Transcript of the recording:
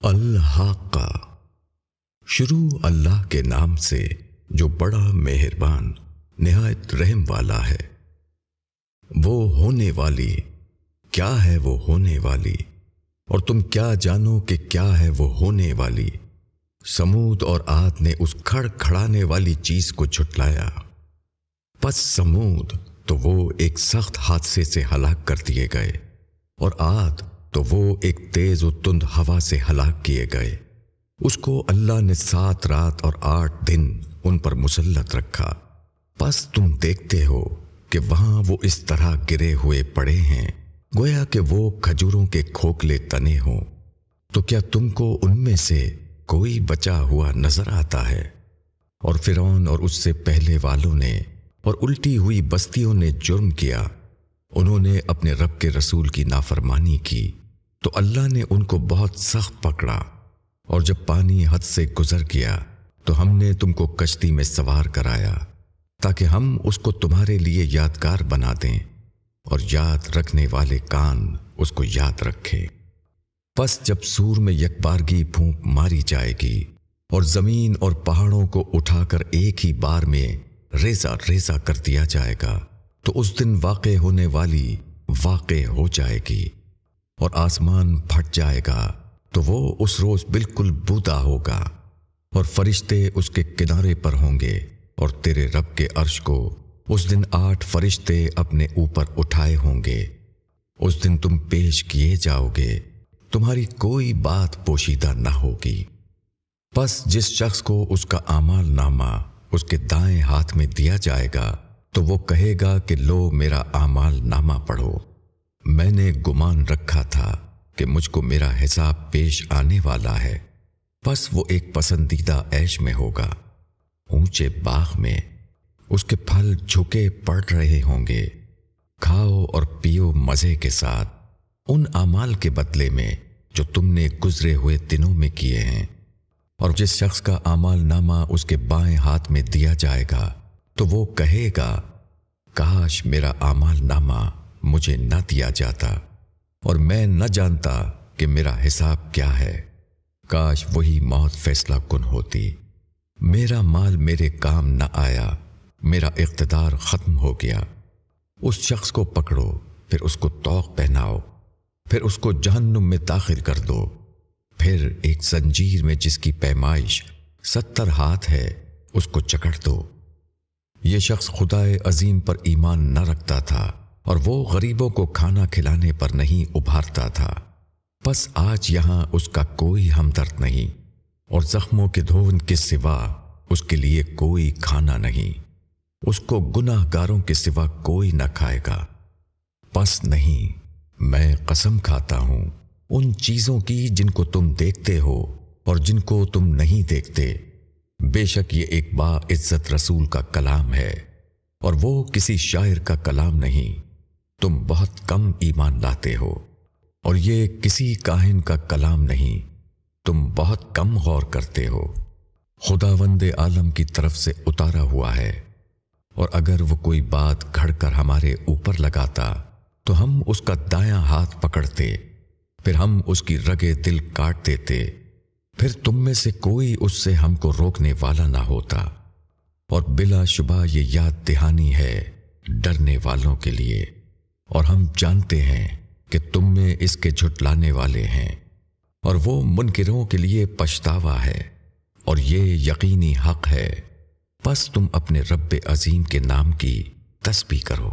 الحاقہ۔ شروع اللہ کے نام سے جو بڑا مہربان، نہایت رحم والا ہے۔ وہ ہونے والی، کیا ہے وہ ہونے والی؟ اور تم کیا جانو کہ کیا ہے وہ ہونے والی؟ سمود اور آد نے اس کھڑ کھڑانے والی چیز کو جھٹلایا۔ پس سمود تو وہ ایک سخت حادثے سے ہلاک کر دیے گئے۔ اور آد تو وہ ایک تیز و تند ہوا سے ہلاک کیے گئے۔ اس کو اللہ نے سات رات اور آٹھ دن ان پر مسلط رکھا۔ بس تم دیکھتے ہو کہ وہاں وہ اس طرح گرے ہوئے پڑے ہیں۔ گویا کہ وہ کھجوروں کے کھوکھلے تنے ہوں۔ تو کیا تم کو ان میں سے کوئی بچا ہوا نظر آتا ہے؟ اور فرعون اور اس سے پہلے والوں نے اور الٹی ہوئی بستیوں نے جرم کیا۔ انہوں نے اپنے رب کے رسول کی نافرمانی کی۔ تو اللہ نے ان کو بہت سخت پکڑا اور جب پانی حد سے گزر گیا تو ہم نے تم کو کشتی میں سوار کرایا تاکہ ہم اس کو تمہارے لیے یادگار بنا دیں اور یاد رکھنے والے کان اس کو یاد رکھے۔ بس جب سور میں یک بارگی پھونک ماری جائے گی اور زمین اور پہاڑوں کو اٹھا کر ایک ہی بار میں ریزا ریزا کر دیا جائے گا تو اس دن واقع ہونے والی واقع ہو جائے گی۔ اور آسمان پھٹ جائے گا تو وہ اس روز بالکل بودا ہوگا اور فرشتے اس کے کنارے پر ہوں گے اور تیرے رب کے عرش کو اس دن آٹھ فرشتے اپنے اوپر اٹھائے ہوں گے۔ اس دن تم پیش کیے جاؤ گے۔ تمہاری کوئی بات پوشیدہ نہ ہوگی۔ بس جس شخص کو اس کا اعمال نامہ اس کے دائیں ہاتھ میں دیا جائے گا تو وہ کہے گا کہ لو میرا اعمال نامہ پڑھو۔ میں نے گمان رکھا تھا کہ مجھ کو میرا حساب پیش آنے والا ہے۔ بس وہ ایک پسندیدہ ایش میں ہوگا۔ اونچے باغ میں اس کے پھل جھکے پڑ رہے ہوں گے۔ کھاؤ اور پیو مزے کے ساتھ ان اعمال کے بدلے میں جو تم نے گزرے ہوئے دنوں میں کیے ہیں۔ اور جس شخص کا اعمال نامہ اس کے بائیں ہاتھ میں دیا جائے گا تو وہ کہے گا، کاش میرا اعمال نامہ مجھے نہ دیا جاتا اور میں نہ جانتا کہ میرا حساب کیا ہے۔ کاش وہی موت فیصلہ کن ہوتی۔ میرا مال میرے کام نہ آیا۔ میرا اقتدار ختم ہو گیا۔ اس شخص کو پکڑو، پھر اس کو توق پہناؤ، پھر اس کو جہنم میں داخل کر دو۔ پھر ایک زنجیر میں جس کی پیمائش ستر ہاتھ ہے، اس کو چکڑ دو۔ یہ شخص خدائے عظیم پر ایمان نہ رکھتا تھا۔ اور وہ غریبوں کو کھانا کھلانے پر نہیں ابھارتا تھا۔ بس آج یہاں اس کا کوئی ہمدرد نہیں، اور زخموں کے دھون کے سوا اس کے لیے کوئی کھانا نہیں۔ اس کو گناہ گاروں کے سوا کوئی نہ کھائے گا۔ بس نہیں، میں قسم کھاتا ہوں، ان چیزوں کی جن کو تم دیکھتے ہو اور جن کو تم نہیں دیکھتے۔ بے شک یہ ایک با عزت رسول کا کلام ہے، اور وہ کسی شاعر کا کلام نہیں۔ تم بہت کم ایمان لاتے ہو اور یہ کسی کاہن کا کلام نہیں، تم بہت کم غور کرتے ہو۔ خدا وند عالم کی طرف سے اتارا ہوا ہے۔ اور اگر وہ کوئی بات گھڑ کر ہمارے اوپر لگاتا، تو ہم اس کا دایاں ہاتھ پکڑتے، پھر ہم اس کی رگے دل کاٹ دیتے۔ پھر تم میں سے کوئی اس سے ہم کو روکنے والا نہ ہوتا۔ اور بلا شبہ یہ یاد دہانی ہے ڈرنے والوں کے لیے۔ اور ہم جانتے ہیں کہ تم میں اس کے جھٹلانے والے ہیں اور وہ منکروں کے لیے پچھتاوا ہے اور یہ یقینی حق ہے۔ بس تم اپنے رب عظیم کے نام کی تسبیح کرو۔